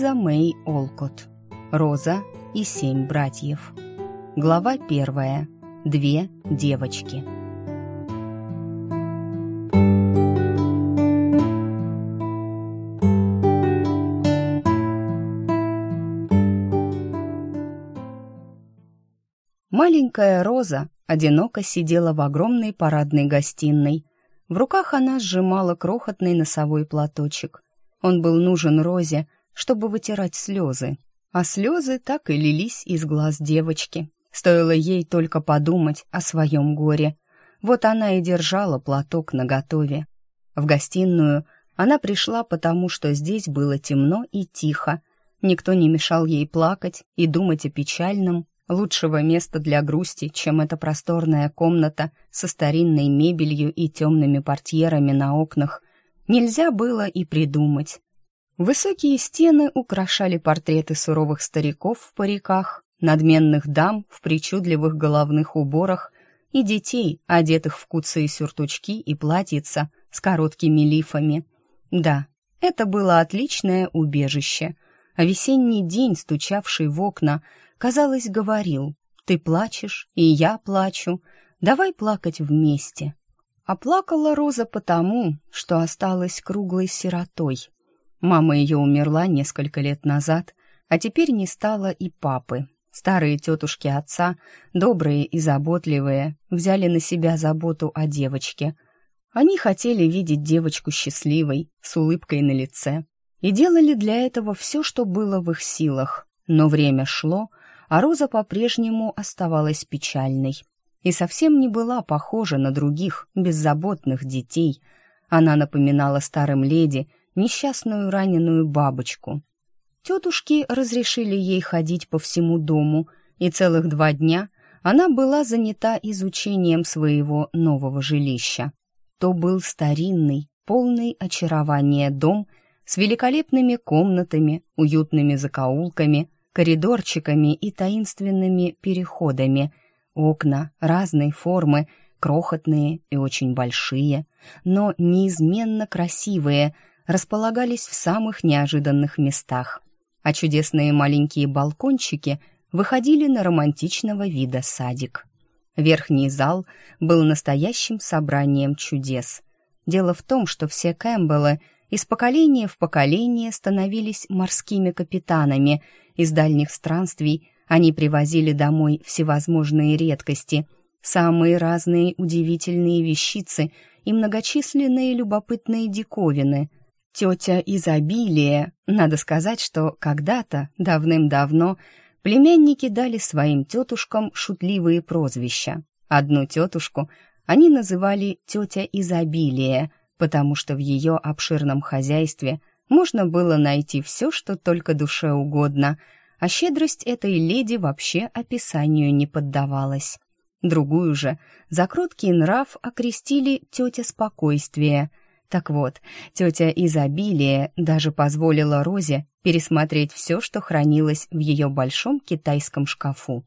Луиза Мэй Олкот. Роза и семь братьев. Глава первая. Две девочки. Маленькая Роза одиноко сидела в огромной парадной гостиной. В руках она сжимала крохотный носовой платочек. Он был нужен Розе, чтобы вытирать слезы. А слезы так и лились из глаз девочки. Стоило ей только подумать о своем горе. Вот она и держала платок наготове. В гостиную она пришла потому, что здесь было темно и тихо. Никто не мешал ей плакать и думать о печальном, Лучшего места для грусти, чем эта просторная комната со старинной мебелью и темными портьерами на окнах, нельзя было и придумать. Высокие стены украшали портреты суровых стариков в париках, надменных дам в причудливых головных уборах и детей, одетых в куцые сюртучки и платьица с короткими лифами. Да, это было отличное убежище, а весенний день, стучавший в окна, казалось, говорил «Ты плачешь, и я плачу, давай плакать вместе». А плакала Роза потому, что осталась круглой сиротой. Мама ее умерла несколько лет назад, а теперь не стало и папы. Старые тетушки отца, добрые и заботливые, взяли на себя заботу о девочке. Они хотели видеть девочку счастливой, с улыбкой на лице, и делали для этого все, что было в их силах. Но время шло, а Роза по-прежнему оставалась печальной и совсем не была похожа на других беззаботных детей. Она напоминала старым леди несчастную раненую бабочку. Тетушки разрешили ей ходить по всему дому, и целых два дня она была занята изучением своего нового жилища. То был старинный, полный очарования дом с великолепными комнатами, уютными закоулками, коридорчиками и таинственными переходами. Окна разной формы, крохотные и очень большие, но неизменно красивые, располагались в самых неожиданных местах, а чудесные маленькие балкончики выходили на романтичного вида садик. Верхний зал был настоящим собранием чудес. Дело в том, что все Кэмпбеллы из поколения в поколение становились морскими капитанами из дальних странствий они привозили домой всевозможные редкости, самые разные удивительные вещицы и многочисленные любопытные диковины. Тетя изобилие, надо сказать, что когда-то, давным-давно, племянники дали своим тетушкам шутливые прозвища. Одну тетушку они называли тетя изобилие, потому что в ее обширном хозяйстве можно было найти все, что только душе угодно, а щедрость этой леди вообще описанию не поддавалась. Другую же за кроткий нрав окрестили тетя спокойствия. Так вот, тетя изобилия даже позволила Розе пересмотреть все, что хранилось в ее большом китайском шкафу.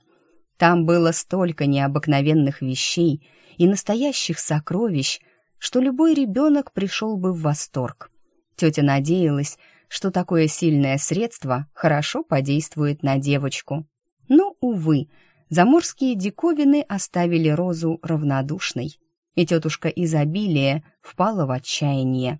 Там было столько необыкновенных вещей и настоящих сокровищ, что любой ребенок пришел бы в восторг. Тетя надеялась, что такое сильное средство хорошо подействует на девочку. Но, увы, заморские диковины оставили Розу равнодушной, и тетушка изобилия впала в отчаяние.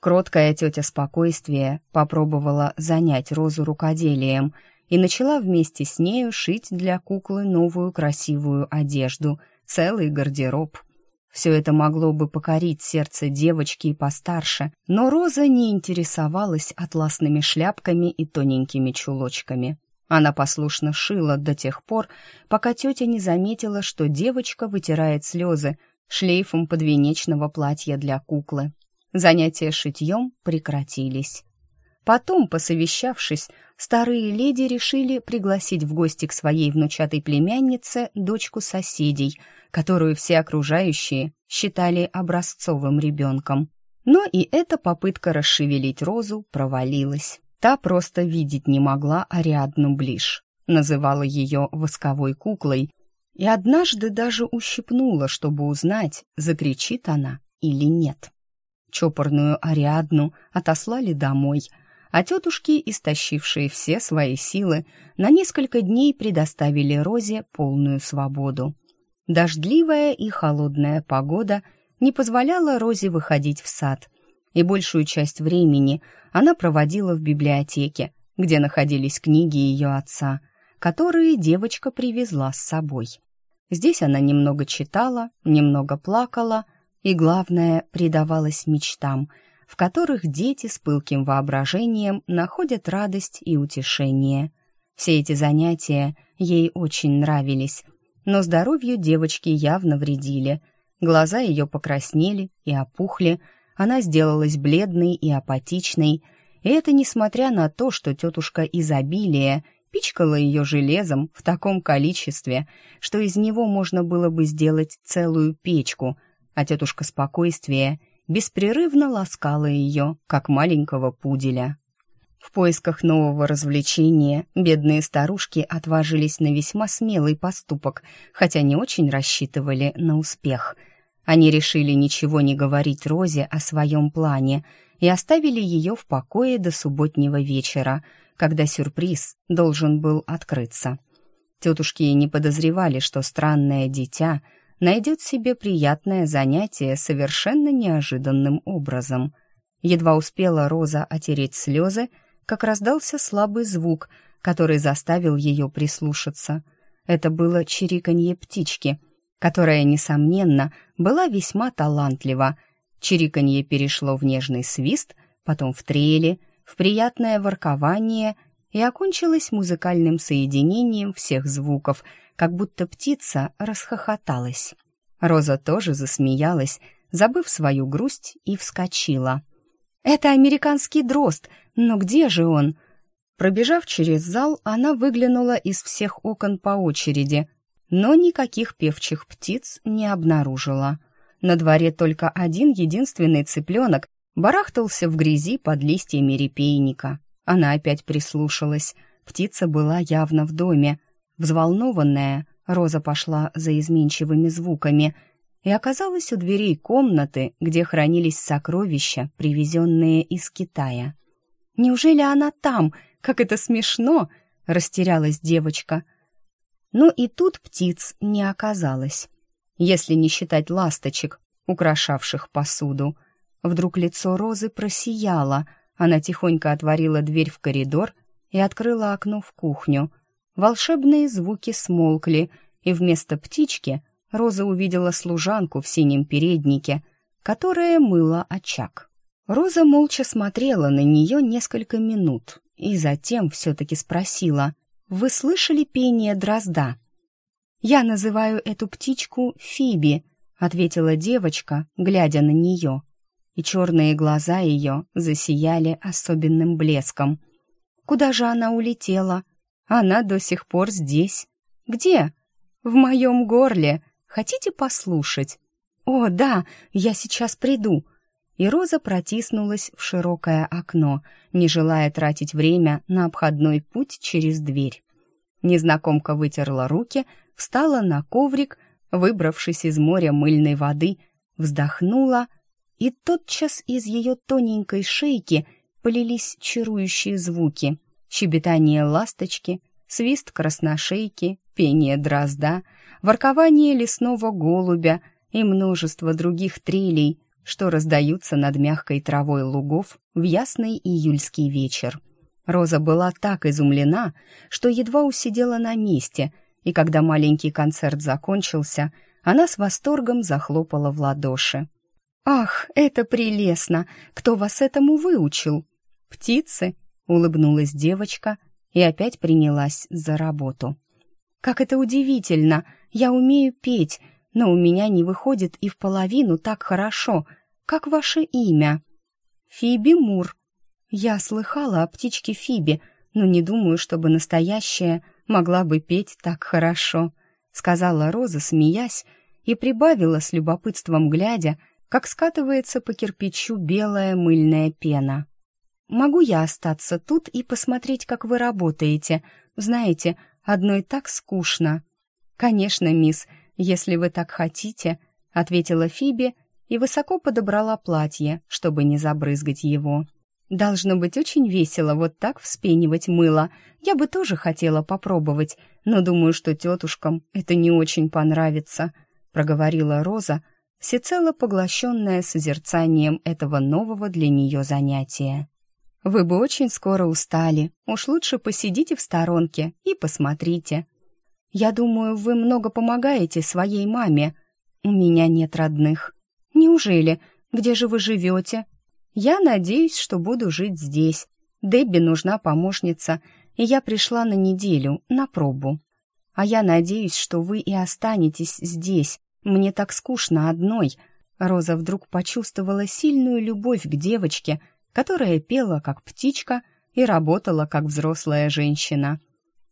Кроткая тетя спокойствия попробовала занять Розу рукоделием и начала вместе с нею шить для куклы новую красивую одежду, целый гардероб — все это могло бы покорить сердце девочки и постарше, но Роза не интересовалась атласными шляпками и тоненькими чулочками. Она послушно шила до тех пор, пока тетя не заметила, что девочка вытирает слезы шлейфом подвенечного платья для куклы. Занятия шитьем прекратились. Потом, посовещавшись, старые леди решили пригласить в гости к своей внучатой племяннице дочку соседей, которую все окружающие считали образцовым ребенком. Но и эта попытка расшевелить Розу провалилась. Та просто видеть не могла Ариадну Блиш, называла ее восковой куклой, и однажды даже ущипнула, чтобы узнать, закричит она или нет. Чопорную Ариадну отослали домой — а тетушки, истощившие все свои силы, на несколько дней предоставили Розе полную свободу. Дождливая и холодная погода не позволяла Розе выходить в сад, и большую часть времени она проводила в библиотеке, где находились книги ее отца, которые девочка привезла с собой. Здесь она немного читала, немного плакала и, главное, предавалась мечтам, в которых дети с пылким воображением находят радость и утешение. Все эти занятия ей очень нравились, но здоровью девочки явно вредили. Глаза ее покраснели и опухли, она сделалась бледной и апатичной, и это несмотря на то, что тетушка изобилия пичкала ее железом в таком количестве, что из него можно было бы сделать целую печку, а тетушка спокойствия беспрерывно ласкала ее, как маленького пуделя. В поисках нового развлечения бедные старушки отважились на весьма смелый поступок, хотя не очень рассчитывали на успех. Они решили ничего не говорить Розе о своем плане и оставили ее в покое до субботнего вечера, когда сюрприз должен был открыться. Тетушки не подозревали, что странное дитя найдет себе приятное занятие совершенно неожиданным образом. Едва успела Роза отереть слезы, как раздался слабый звук, который заставил ее прислушаться. Это было чириканье птички, которая, несомненно, была весьма талантлива. Чириканье перешло в нежный свист, потом в трели, в приятное воркование и окончилось музыкальным соединением всех звуков, как будто птица расхохоталась. Роза тоже засмеялась, забыв свою грусть, и вскочила. «Это американский дрозд, но где же он?» Пробежав через зал, она выглянула из всех окон по очереди, но никаких певчих птиц не обнаружила. На дворе только один единственный цыпленок барахтался в грязи под листьями репейника. Она опять прислушалась. Птица была явно в доме. Взволнованная, Роза пошла за изменчивыми звуками — и оказалась у дверей комнаты, где хранились сокровища, привезенные из Китая. «Неужели она там? Как это смешно!» — растерялась девочка. Ну и тут птиц не оказалось, если не считать ласточек, украшавших посуду. Вдруг лицо Розы просияло, она тихонько отворила дверь в коридор и открыла окно в кухню. Волшебные звуки смолкли, и вместо птички Роза увидела служанку в синем переднике, которая мыла очаг. Роза молча смотрела на нее несколько минут и затем все-таки спросила, «Вы слышали пение дрозда?» «Я называю эту птичку Фиби», — ответила девочка, глядя на нее. И черные глаза ее засияли особенным блеском. «Куда же она улетела? Она до сих пор здесь. Где?» «В моем горле», Хотите послушать?» «О, да, я сейчас приду!» И Роза протиснулась в широкое окно, не желая тратить время на обходной путь через дверь. Незнакомка вытерла руки, встала на коврик, выбравшись из моря мыльной воды, вздохнула, и тотчас из ее тоненькой шейки полились чарующие звуки. Щебетание ласточки, свист красношейки, пение дрозда — воркование лесного голубя и множество других трелей, что раздаются над мягкой травой лугов в ясный июльский вечер. Роза была так изумлена, что едва усидела на месте, и когда маленький концерт закончился, она с восторгом захлопала в ладоши. «Ах, это прелестно! Кто вас этому выучил?» «Птицы!» — улыбнулась девочка и опять принялась за работу. «Как это удивительно! Я умею петь, но у меня не выходит и в половину так хорошо. Как ваше имя?» «Фиби Мур». Я слыхала о птичке Фиби, но не думаю, чтобы настоящая могла бы петь так хорошо», — сказала Роза, смеясь, и прибавила с любопытством глядя, как скатывается по кирпичу белая мыльная пена. «Могу я остаться тут и посмотреть, как вы работаете? Знаете, одной так скучно». «Конечно, мисс, если вы так хотите», — ответила Фиби и высоко подобрала платье, чтобы не забрызгать его. Должно быть очень весело вот так вспенивать мыло. Я бы тоже хотела попробовать, но думаю, что тетушкам это не очень понравится», — проговорила Роза, всецело поглощенная созерцанием этого нового для нее занятия. «Вы бы очень скоро устали. Уж лучше посидите в сторонке и посмотрите. Я думаю, вы много помогаете своей маме. У меня нет родных. Неужели? Где же вы живете?» Я надеюсь, что буду жить здесь. Дебби нужна помощница, и я пришла на неделю, на пробу. А я надеюсь, что вы и останетесь здесь. Мне так скучно одной. Роза вдруг почувствовала сильную любовь к девочке, которая пела как птичка и работала как взрослая женщина.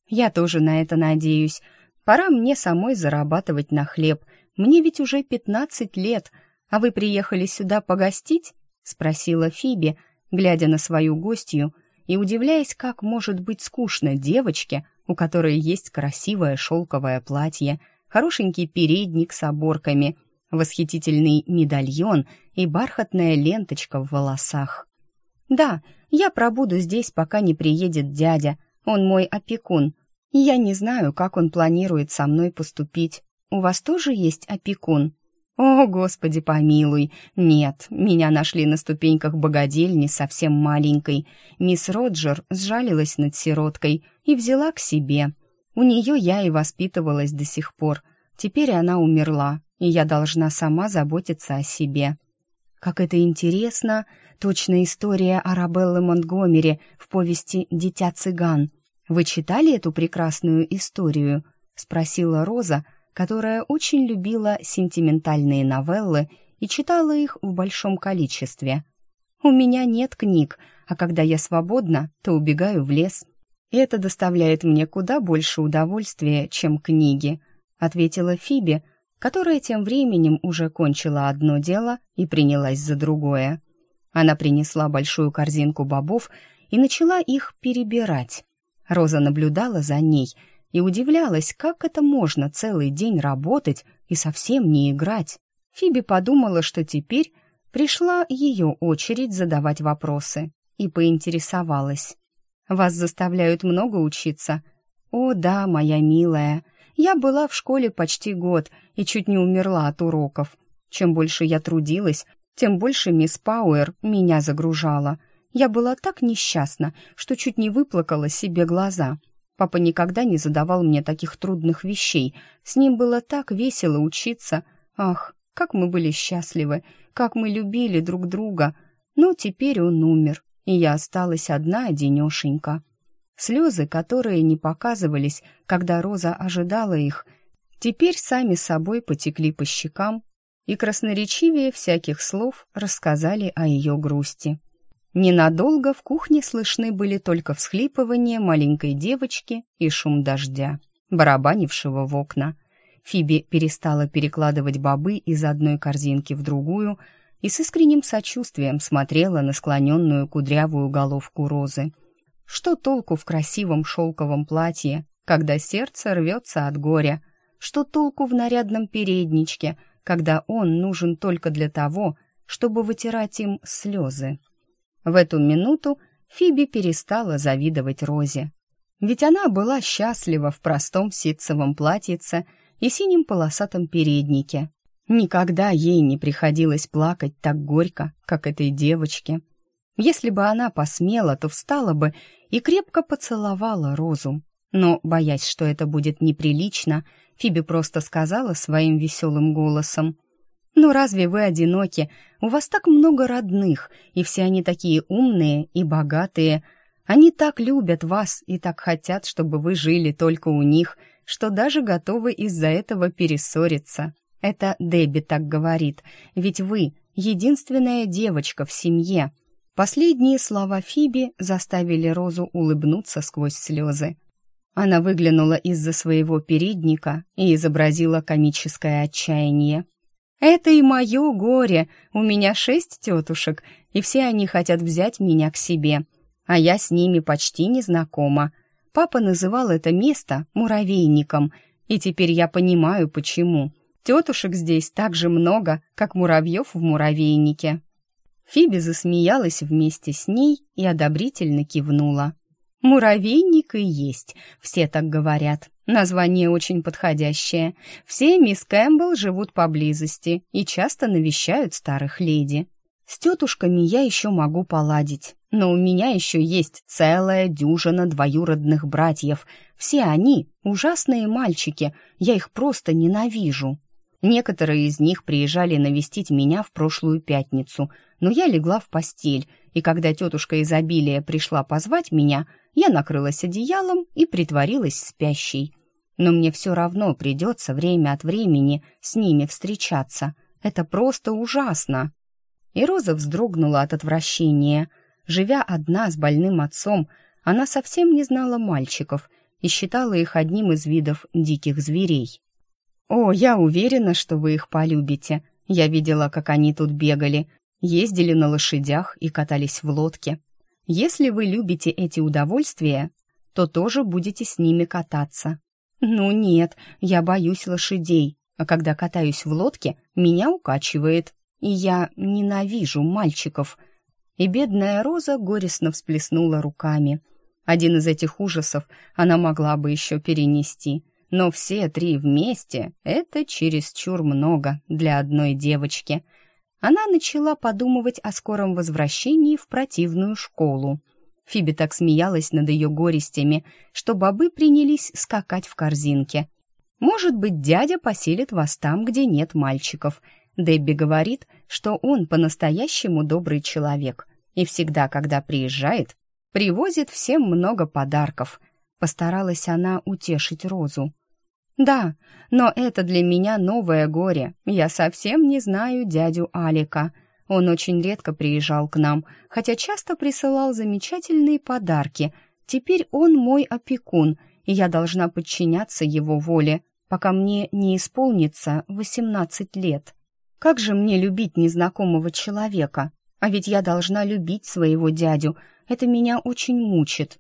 Я тоже на это надеюсь. Пора мне самой зарабатывать на хлеб. Мне ведь уже пятнадцать лет, а вы приехали сюда погостить? Спросила Фиби, глядя на свою гостью и удивляясь, как может быть скучно девочке, у которой есть красивое шелковое платье, хорошенький передник с оборками, восхитительный медальон и бархатная ленточка в волосах. «Да, я пробуду здесь, пока не приедет дядя. Он мой опекун. я не знаю, как он планирует со мной поступить. У вас тоже есть опекун?» О, Господи, помилуй! Нет, меня нашли на ступеньках богадельни совсем маленькой. Мисс Роджер сжалилась над сироткой и взяла к себе. У нее я и воспитывалась до сих пор. Теперь она умерла, и я должна сама заботиться о себе. Как это интересно! Точная история Арабеллы Монтгомери в повести «Дитя цыган». Вы читали эту прекрасную историю? Спросила Роза, — которая очень любила сентиментальные новеллы и читала их в большом количестве. «У меня нет книг, а когда я свободна, то убегаю в лес. это доставляет мне куда больше удовольствия, чем книги», ответила Фиби, которая тем временем уже кончила одно дело и принялась за другое. Она принесла большую корзинку бобов и начала их перебирать. Роза наблюдала за ней — и удивлялась, как это можно целый день работать и совсем не играть. Фиби подумала, что теперь пришла ее очередь задавать вопросы, и поинтересовалась. «Вас заставляют много учиться?» «О, да, моя милая. Я была в школе почти год и чуть не умерла от уроков. Чем больше я трудилась, тем больше мисс Пауэр меня загружала. Я была так несчастна, что чуть не выплакала себе глаза. Папа никогда не задавал мне таких трудных вещей. С ним было так весело учиться. Ах, как мы были счастливы, как мы любили друг друга. Но теперь он умер, и я осталась одна одинешенька. Слезы, которые не показывались, когда Роза ожидала их, теперь сами собой потекли по щекам и красноречивее всяких слов рассказали о ее грусти. Ненадолго в кухне слышны были только всхлипывания маленькой девочки и шум дождя, барабанившего в окна. Фиби перестала перекладывать бобы из одной корзинки в другую и с искренним сочувствием смотрела на склоненную кудрявую головку розы. Что толку в красивом шелковом платье, когда сердце рвется от горя? Что толку в нарядном передничке, когда он нужен только для того, чтобы вытирать им слезы? В эту минуту Фиби перестала завидовать Розе. Ведь она была счастлива в простом ситцевом платьице и синем полосатом переднике. Никогда ей не приходилось плакать так горько, как этой девочке. Если бы она посмела, то встала бы и крепко поцеловала Розу. Но, боясь, что это будет неприлично, Фиби просто сказала своим веселым голосом — «Ну разве вы одиноки? У вас так много родных, и все они такие умные и богатые. Они так любят вас и так хотят, чтобы вы жили только у них, что даже готовы из-за этого перессориться. Это Дебби так говорит, ведь вы — единственная девочка в семье». Последние слова Фиби заставили Розу улыбнуться сквозь слезы. Она выглянула из-за своего передника и изобразила комическое отчаяние. Это и мое горе. У меня шесть тетушек, и все они хотят взять меня к себе. А я с ними почти не знакома. Папа называл это место муравейником, и теперь я понимаю, почему. Тетушек здесь так же много, как муравьев в муравейнике. Фиби засмеялась вместе с ней и одобрительно кивнула. «Муравейник и есть, все так говорят. Название очень подходящее. Все мисс Кэмпбелл живут поблизости и часто навещают старых леди. С тетушками я еще могу поладить, но у меня еще есть целая дюжина двоюродных братьев. Все они ужасные мальчики, я их просто ненавижу. Некоторые из них приезжали навестить меня в прошлую пятницу, но я легла в постель, и когда тетушка изобилия пришла позвать меня, я накрылась одеялом и притворилась спящей. Но мне все равно придется время от времени с ними встречаться. Это просто ужасно. И Роза вздрогнула от отвращения. Живя одна с больным отцом, она совсем не знала мальчиков и считала их одним из видов диких зверей. «О, я уверена, что вы их полюбите. Я видела, как они тут бегали, ездили на лошадях и катались в лодке. Если вы любите эти удовольствия, то тоже будете с ними кататься. Ну нет, я боюсь лошадей, а когда катаюсь в лодке, меня укачивает, и я ненавижу мальчиков. И бедная Роза горестно всплеснула руками. Один из этих ужасов она могла бы еще перенести, но все три вместе — это чересчур много для одной девочки. Она начала подумывать о скором возвращении в противную школу. Фиби так смеялась над ее горестями, что бобы принялись скакать в корзинке. «Может быть, дядя поселит вас там, где нет мальчиков», Дебби говорит, что он по-настоящему добрый человек и всегда, когда приезжает, привозит всем много подарков. Постаралась она утешить Розу. «Да, но это для меня новое горе. Я совсем не знаю дядю Алика. Он очень редко приезжал к нам, хотя часто присылал замечательные подарки. Теперь он мой опекун, и я должна подчиняться его воле, пока мне не исполнится восемнадцать лет». Как же мне любить незнакомого человека? А ведь я должна любить своего дядю. Это меня очень мучит.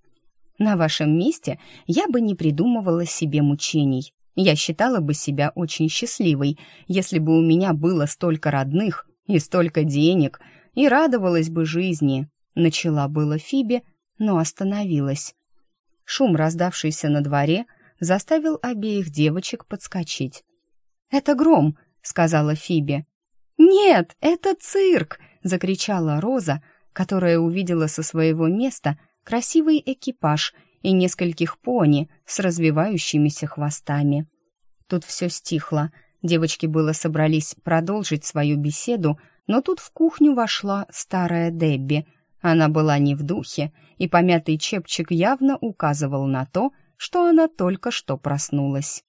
На вашем месте я бы не придумывала себе мучений. Я считала бы себя очень счастливой, если бы у меня было столько родных и столько денег, и радовалась бы жизни. Начала было Фиби, но остановилась. Шум, раздавшийся на дворе, заставил обеих девочек подскочить. «Это гром!» — сказала Фиби. «Нет, это цирк!» — закричала Роза, которая увидела со своего места красивый экипаж и нескольких пони с развивающимися хвостами. Тут все стихло. Девочки было собрались продолжить свою беседу, но тут в кухню вошла старая Дебби. Она была не в духе, и помятый чепчик явно указывал на то, что она только что проснулась.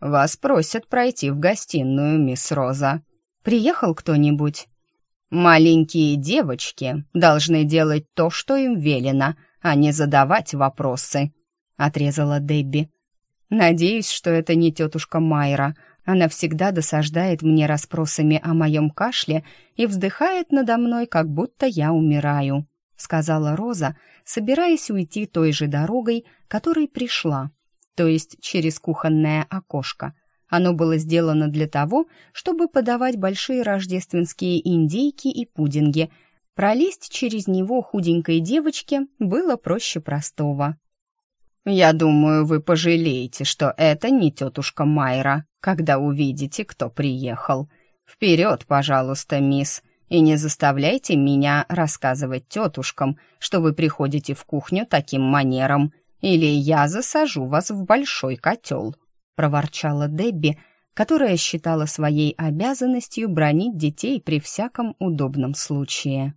«Вас просят пройти в гостиную, мисс Роза», Приехал кто-нибудь? Маленькие девочки должны делать то, что им велено, а не задавать вопросы, отрезала Дебби. Надеюсь, что это не тетушка Майра. Она всегда досаждает мне расспросами о моем кашле и вздыхает надо мной, как будто я умираю, сказала Роза, собираясь уйти той же дорогой, которой пришла, то есть через кухонное окошко. Оно было сделано для того, чтобы подавать большие рождественские индейки и пудинги. Пролезть через него худенькой девочке было проще простого. «Я думаю, вы пожалеете, что это не тетушка Майра, когда увидите, кто приехал. Вперед, пожалуйста, мисс, и не заставляйте меня рассказывать тетушкам, что вы приходите в кухню таким манером, или я засажу вас в большой котел» проворчала Дебби, которая считала своей обязанностью бронить детей при всяком удобном случае.